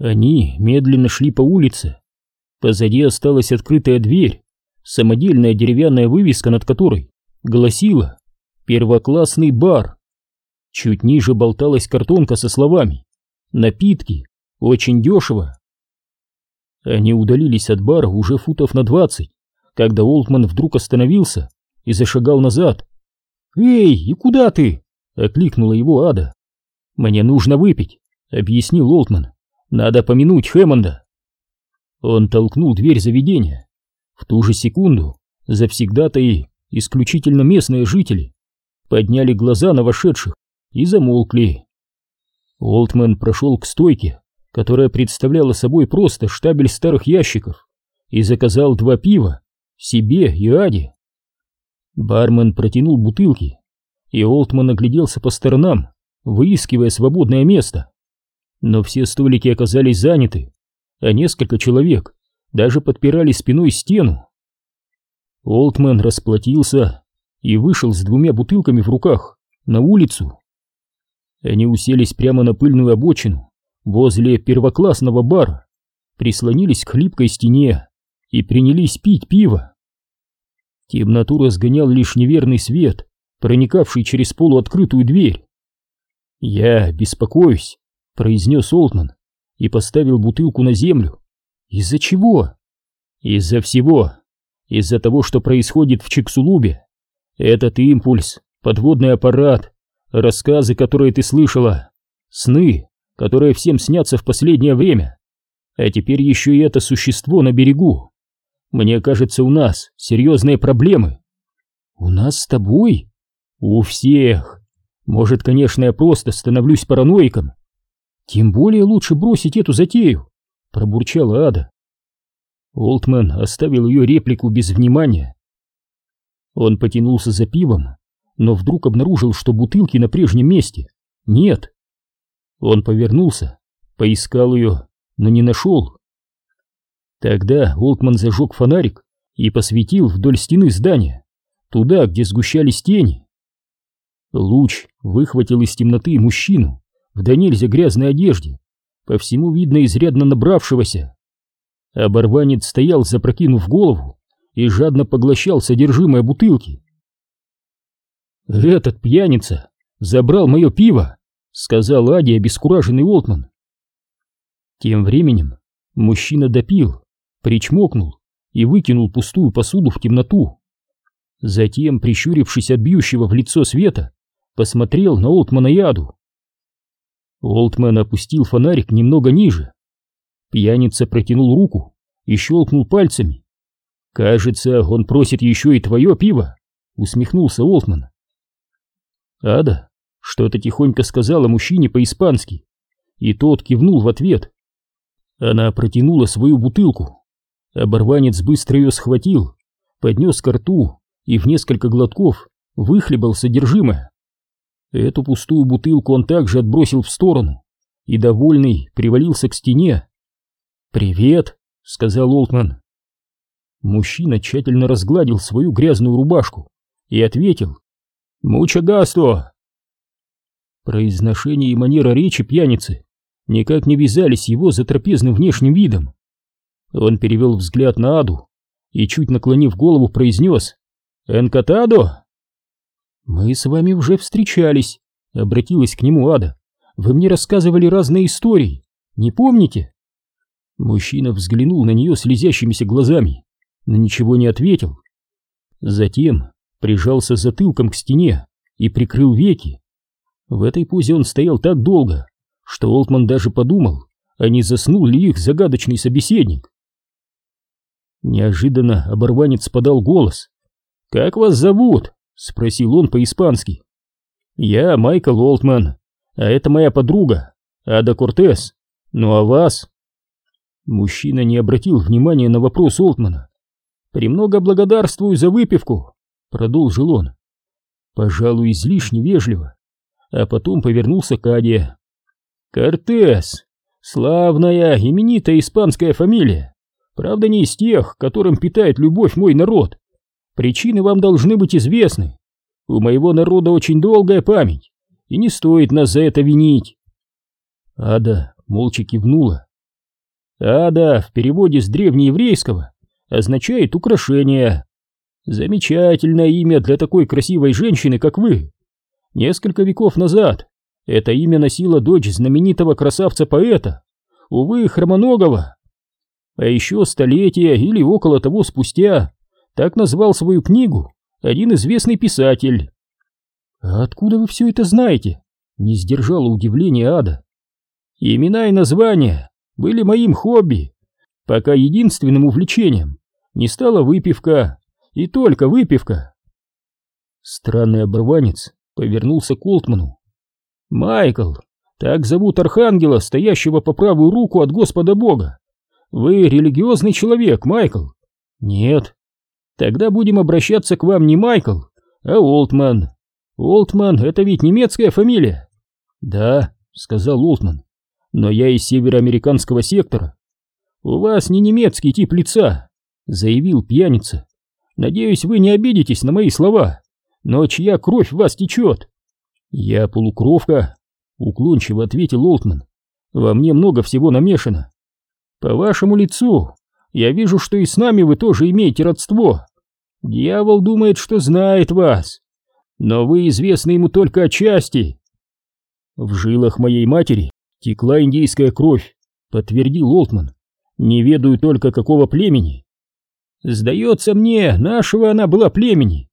Они медленно шли по улице. Позади осталась открытая дверь, самодельная деревянная вывеска над которой гласила «Первоклассный бар». Чуть ниже болталась картонка со словами «Напитки, очень дешево». Они удалились от бара уже футов на двадцать, когда Олтман вдруг остановился и зашагал назад. «Эй, и куда ты?» — окликнула его Ада. «Мне нужно выпить», — объяснил Олтман. «Надо помянуть Хэммонда». Он толкнул дверь заведения. В ту же секунду завсегдатаи, исключительно местные жители, подняли глаза на вошедших и замолкли. Олтман прошел к стойке, которая представляла собой просто штабель старых ящиков, и заказал два пива себе и Аде. Бармен протянул бутылки, и Олтман огляделся по сторонам, выискивая свободное место. Но все столики оказались заняты, а несколько человек даже подпирали спиной стену. Олтман расплатился и вышел с двумя бутылками в руках на улицу. Они уселись прямо на пыльную обочину возле первоклассного бара, прислонились к хлипкой стене и принялись пить пиво. Темноту разгонял лишь неверный свет, проникавший через полуоткрытую дверь. «Я беспокоюсь», — произнес Олтман и поставил бутылку на землю. «Из-за чего?» «Из-за всего. Из-за того, что происходит в Чиксулубе. Этот импульс, подводный аппарат, рассказы, которые ты слышала, сны, которые всем снятся в последнее время. А теперь еще и это существо на берегу. Мне кажется, у нас серьезные проблемы. У нас с тобой? У всех. Может, конечно, я просто становлюсь параноиком. Тем более лучше бросить эту затею, пробурчала Ада. Олтман оставил ее реплику без внимания. Он потянулся за пивом, но вдруг обнаружил, что бутылки на прежнем месте нет. Он повернулся, поискал ее, но не нашел. Тогда Олтман зажег фонарик и посветил вдоль стены здания, туда, где сгущались тени. Луч выхватил из темноты мужчину в до нельзя грязной одежде, по всему видно изрядно набравшегося. Оборванец стоял, запрокинув голову, и жадно поглощал содержимое бутылки. «Этот пьяница забрал мое пиво», — сказал Ади обескураженный Олтман. Тем временем мужчина допил, причмокнул и выкинул пустую посуду в темноту. Затем, прищурившись от бьющего в лицо света, посмотрел на Олтмана Яду. Олтман опустил фонарик немного ниже. Пьяница протянул руку и щелкнул пальцами. «Кажется, он просит еще и твое пиво», — усмехнулся Олтман. Ада что-то тихонько сказала мужчине по-испански, и тот кивнул в ответ. Она протянула свою бутылку, Оборванец быстро ее схватил, поднес ко рту и в несколько глотков выхлебал содержимое. Эту пустую бутылку он также отбросил в сторону и, довольный, привалился к стене. «Привет», — сказал Олтман. Мужчина тщательно разгладил свою грязную рубашку и ответил «Муча гасто!». Произношение и манера речи пьяницы никак не вязались его затрапезным внешним видом. Он перевел взгляд на Аду и, чуть наклонив голову, произнес «Энкатадо?» «Мы с вами уже встречались», — обратилась к нему Ада. «Вы мне рассказывали разные истории, не помните?» Мужчина взглянул на нее слезящимися глазами, но ничего не ответил. Затем прижался затылком к стене и прикрыл веки. В этой позе он стоял так долго, что Олтман даже подумал, а не заснул ли их загадочный собеседник. Неожиданно оборванец подал голос. «Как вас зовут?» — спросил он по-испански. «Я Майкл Олтман, а это моя подруга, Ада Кортес. Ну а вас?» Мужчина не обратил внимания на вопрос Олтмана. «Премного благодарствую за выпивку», — продолжил он. Пожалуй, излишне вежливо, а потом повернулся к Аде. «Кортес! Славная, именитая испанская фамилия. Правда, не из тех, которым питает любовь мой народ. Причины вам должны быть известны. У моего народа очень долгая память, и не стоит нас за это винить. Ада молча кивнула Ада в переводе с древнееврейского означает «украшение». Замечательное имя для такой красивой женщины, как вы. Несколько веков назад это имя носила дочь знаменитого красавца-поэта, увы, Хромоногова. А еще столетия или около того спустя так назвал свою книгу один известный писатель. «А откуда вы все это знаете?» — не сдержала удивления Ада. «Имена и названия были моим хобби, пока единственным увлечением не стала выпивка, и только выпивка». Странный оборванец повернулся к Олтману. «Майкл, так зовут архангела, стоящего по правую руку от Господа Бога. Вы религиозный человек, Майкл?» «Нет». «Тогда будем обращаться к вам не Майкл, а Олтман. Олтман — это ведь немецкая фамилия?» «Да», — сказал Олтман, — «но я из североамериканского сектора». «У вас не немецкий тип лица», — заявил пьяница. «Надеюсь, вы не обидитесь на мои слова, но чья кровь в вас течет?» «Я полукровка», — уклончиво ответил Олтман. «Во мне много всего намешано. По вашему лицу я вижу, что и с нами вы тоже имеете родство. Дьявол думает, что знает вас, но вы известны ему только отчасти». «В жилах моей матери текла индейская кровь», — подтвердил Олтман. «Не ведаю только, какого племени». «Сдается мне, нашего она была племени».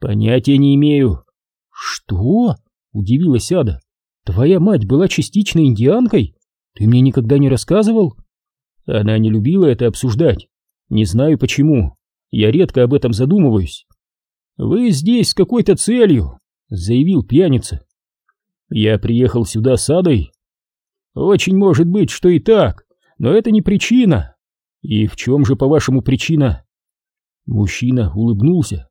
«Понятия не имею». «Что?» — удивилась Ада. «Твоя мать была частично индианкой? Ты мне никогда не рассказывал?» Она не любила это обсуждать. Не знаю почему. Я редко об этом задумываюсь. «Вы здесь с какой-то целью», — заявил пьяница. «Я приехал сюда с Адой». «Очень может быть, что и так, но это не причина». «И в чем же, по-вашему, причина?» Мужчина улыбнулся.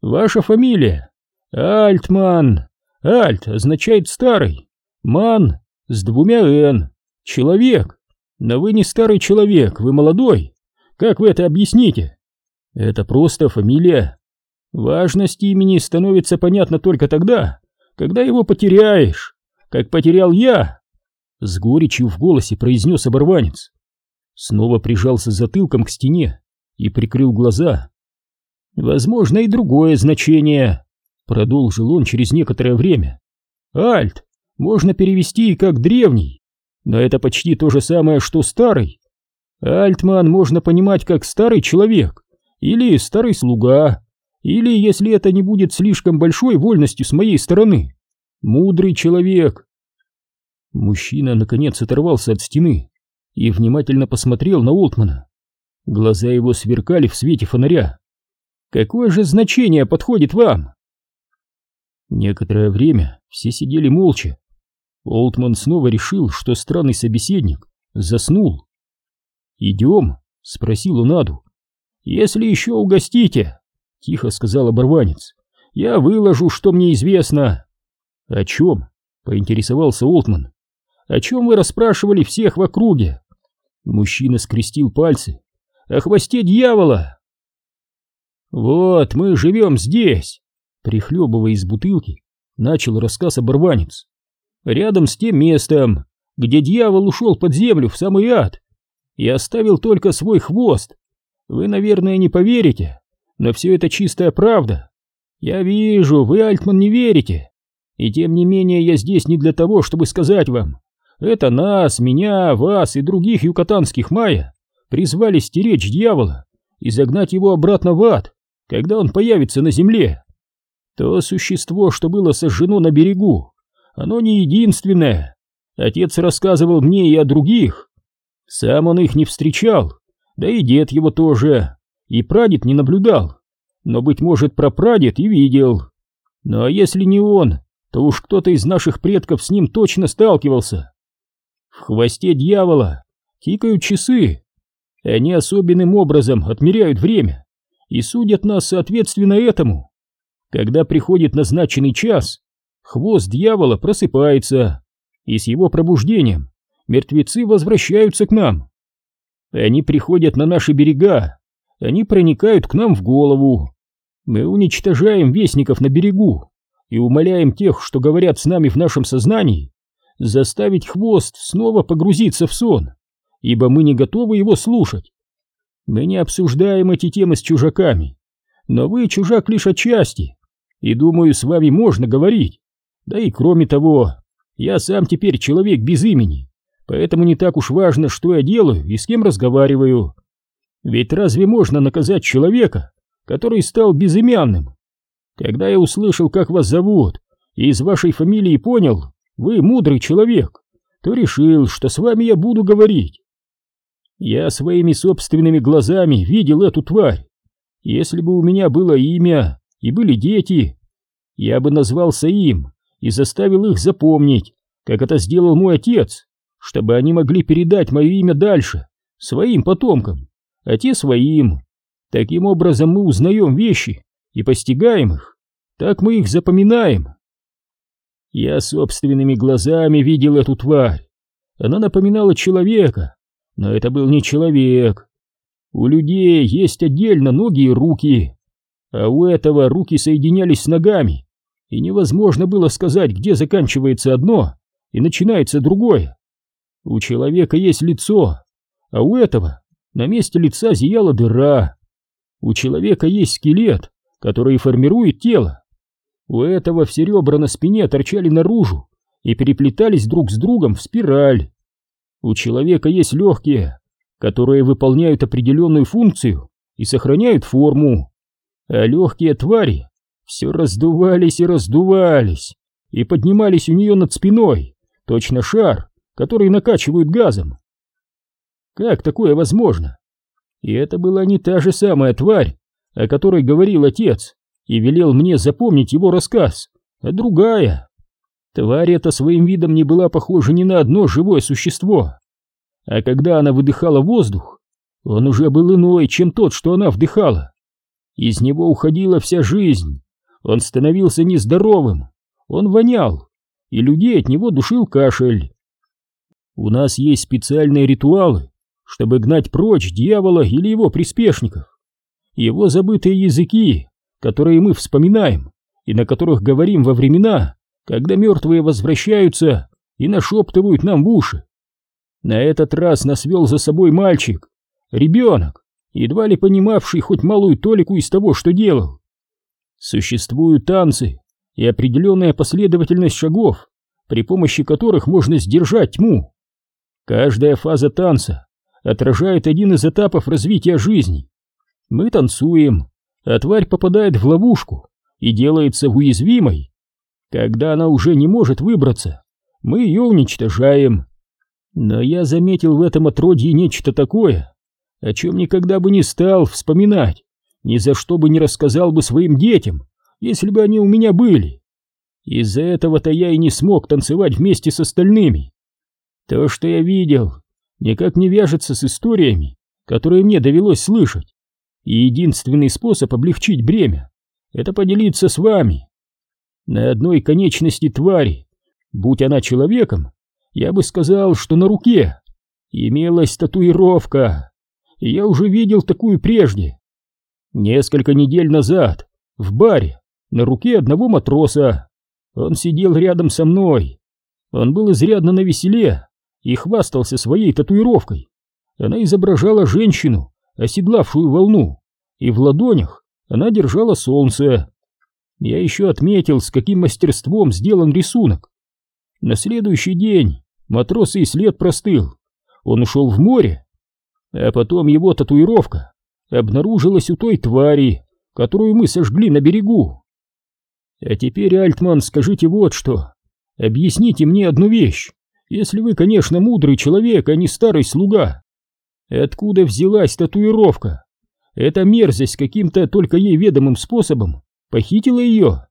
«Ваша фамилия?» «Альтман. Альт означает старый, ман с двумя «н», человек. Но вы не старый человек, вы молодой. Как вы это объясните? Это просто фамилия. Важность имени становится понятна только тогда, когда его потеряешь, как потерял я. С горечью в голосе произнес оборванец. Снова прижался затылком к стене и прикрыл глаза. Возможно и другое значение. Продолжил он через некоторое время. Альт можно перевести как древний, но это почти то же самое, что старый. Альтман можно понимать как старый человек, или старый слуга, или, если это не будет слишком большой вольностью с моей стороны, мудрый человек. Мужчина наконец оторвался от стены и внимательно посмотрел на Олтмана. Глаза его сверкали в свете фонаря. «Какое же значение подходит вам?» Некоторое время все сидели молча. Олтман снова решил, что странный собеседник заснул. «Идем?» — спросил он Аду. «Если еще угостите», — тихо сказал оборванец. «Я выложу, что мне известно». «О чем?» — поинтересовался Олтман. «О чем вы расспрашивали всех в округе?» Мужчина скрестил пальцы. «О хвосте дьявола!» «Вот, мы живем здесь!» Прихлебывая из бутылки, начал рассказ оборванец. Рядом с тем местом, где дьявол ушел под землю в самый ад и оставил только свой хвост. Вы, наверное, не поверите, но все это чистая правда. Я вижу, вы, Альтман, не верите. И тем не менее я здесь не для того, чтобы сказать вам. Это нас, меня, вас и других юкатанских майя призвали стеречь дьявола и загнать его обратно в ад, когда он появится на земле. То существо, что было сожжено на берегу, оно не единственное. Отец рассказывал мне и о других. Сам он их не встречал, да и дед его тоже, и прадед не наблюдал, но, быть может, прапрадед и видел. Ну а если не он, то уж кто-то из наших предков с ним точно сталкивался. В хвосте дьявола тикают часы, они особенным образом отмеряют время и судят нас соответственно этому. Когда приходит назначенный час, хвост дьявола просыпается, и с его пробуждением мертвецы возвращаются к нам. Они приходят на наши берега, они проникают к нам в голову. Мы уничтожаем вестников на берегу и умоляем тех, что говорят с нами в нашем сознании, заставить хвост снова погрузиться в сон ибо мы не готовы его слушать. Мы не обсуждаем эти темы с чужаками, но вы чужак лишь отчасти, и думаю, с вами можно говорить. Да и кроме того, я сам теперь человек без имени, поэтому не так уж важно, что я делаю и с кем разговариваю. Ведь разве можно наказать человека, который стал безымянным? Когда я услышал, как вас зовут, и из вашей фамилии понял, вы мудрый человек, то решил, что с вами я буду говорить. Я своими собственными глазами видел эту тварь. Если бы у меня было имя и были дети, я бы назвался им и заставил их запомнить, как это сделал мой отец, чтобы они могли передать мое имя дальше, своим потомкам, а те своим. Таким образом мы узнаем вещи и постигаем их, так мы их запоминаем. Я собственными глазами видел эту тварь. Она напоминала человека, но это был не человек. У людей есть отдельно ноги и руки, а у этого руки соединялись с ногами, и невозможно было сказать, где заканчивается одно и начинается другое. У человека есть лицо, а у этого на месте лица зияла дыра. У человека есть скелет, который формирует тело, у этого все ребра на спине торчали наружу и переплетались друг с другом в спираль. У человека есть легкие, которые выполняют определенную функцию и сохраняют форму. А легкие твари все раздувались и раздувались, и поднимались у нее над спиной, точно шар, который накачивают газом. Как такое возможно? И это была не та же самая тварь, о которой говорил отец и велел мне запомнить его рассказ, а другая. Тварь эта своим видом не была похожа ни на одно живое существо. А когда она выдыхала воздух, он уже был иной, чем тот, что она вдыхала. Из него уходила вся жизнь, он становился нездоровым, он вонял, и людей от него душил кашель. У нас есть специальные ритуалы, чтобы гнать прочь дьявола или его приспешников. Его забытые языки которые мы вспоминаем и на которых говорим во времена, когда мертвые возвращаются и нашептывают нам в уши. На этот раз нас вел за собой мальчик, ребенок, едва ли понимавший хоть малую толику из того, что делал. Существуют танцы и определенная последовательность шагов, при помощи которых можно сдержать тьму. Каждая фаза танца отражает один из этапов развития жизни. Мы танцуем, а тварь попадает в ловушку и делается уязвимой. Когда она уже не может выбраться, мы ее уничтожаем. Но я заметил в этом отродье нечто такое, о чем никогда бы не стал вспоминать, ни за что бы не рассказал бы своим детям, если бы они у меня были. Из-за этого-то я и не смог танцевать вместе с остальными. То, что я видел, никак не вяжется с историями, которые мне довелось слышать. И единственный способ облегчить бремя — это поделиться с вами. На одной конечности твари, будь она человеком, я бы сказал, что на руке имелась татуировка, я уже видел такую прежде. Несколько недель назад, в баре, на руке одного матроса. Он сидел рядом со мной. Он был изрядно навеселе и хвастался своей татуировкой. Она изображала женщину, оседлавшую волну, и в ладонях она держала солнце. Я еще отметил, с каким мастерством сделан рисунок. На следующий день матрос и след простыл. Он ушел в море, а потом его татуировка обнаружилась у той твари, которую мы сожгли на берегу. А теперь, Альтман, скажите вот что. Объясните мне одну вещь, если вы, конечно, мудрый человек, а не старый слуга. Откуда взялась татуировка? Эта мерзость каким-то только ей ведомым способом похитила ее?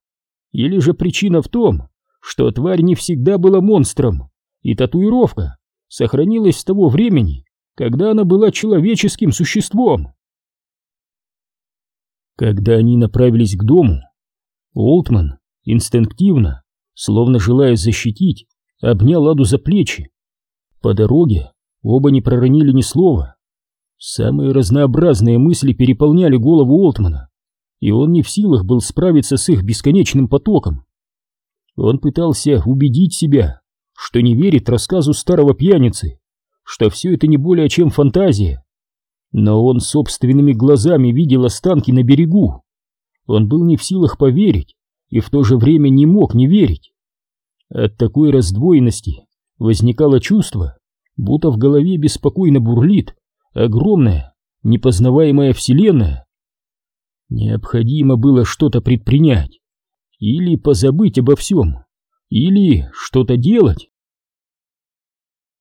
Или же причина в том, что тварь не всегда была монстром, и татуировка сохранилась с того времени, когда она была человеческим существом? Когда они направились к дому, Олтман инстинктивно, словно желая защитить, обнял Аду за плечи. По дороге оба не проронили ни слова. Самые разнообразные мысли переполняли голову Олтмана, и он не в силах был справиться с их бесконечным потоком. Он пытался убедить себя, что не верит рассказу старого пьяницы, что все это не более чем фантазия. Но он собственными глазами видел останки на берегу. Он был не в силах поверить и в то же время не мог не верить. От такой раздвоенности возникало чувство, будто в голове беспокойно бурлит огромная, непознаваемая вселенная. Необходимо было что-то предпринять, или позабыть обо всем, или что-то делать.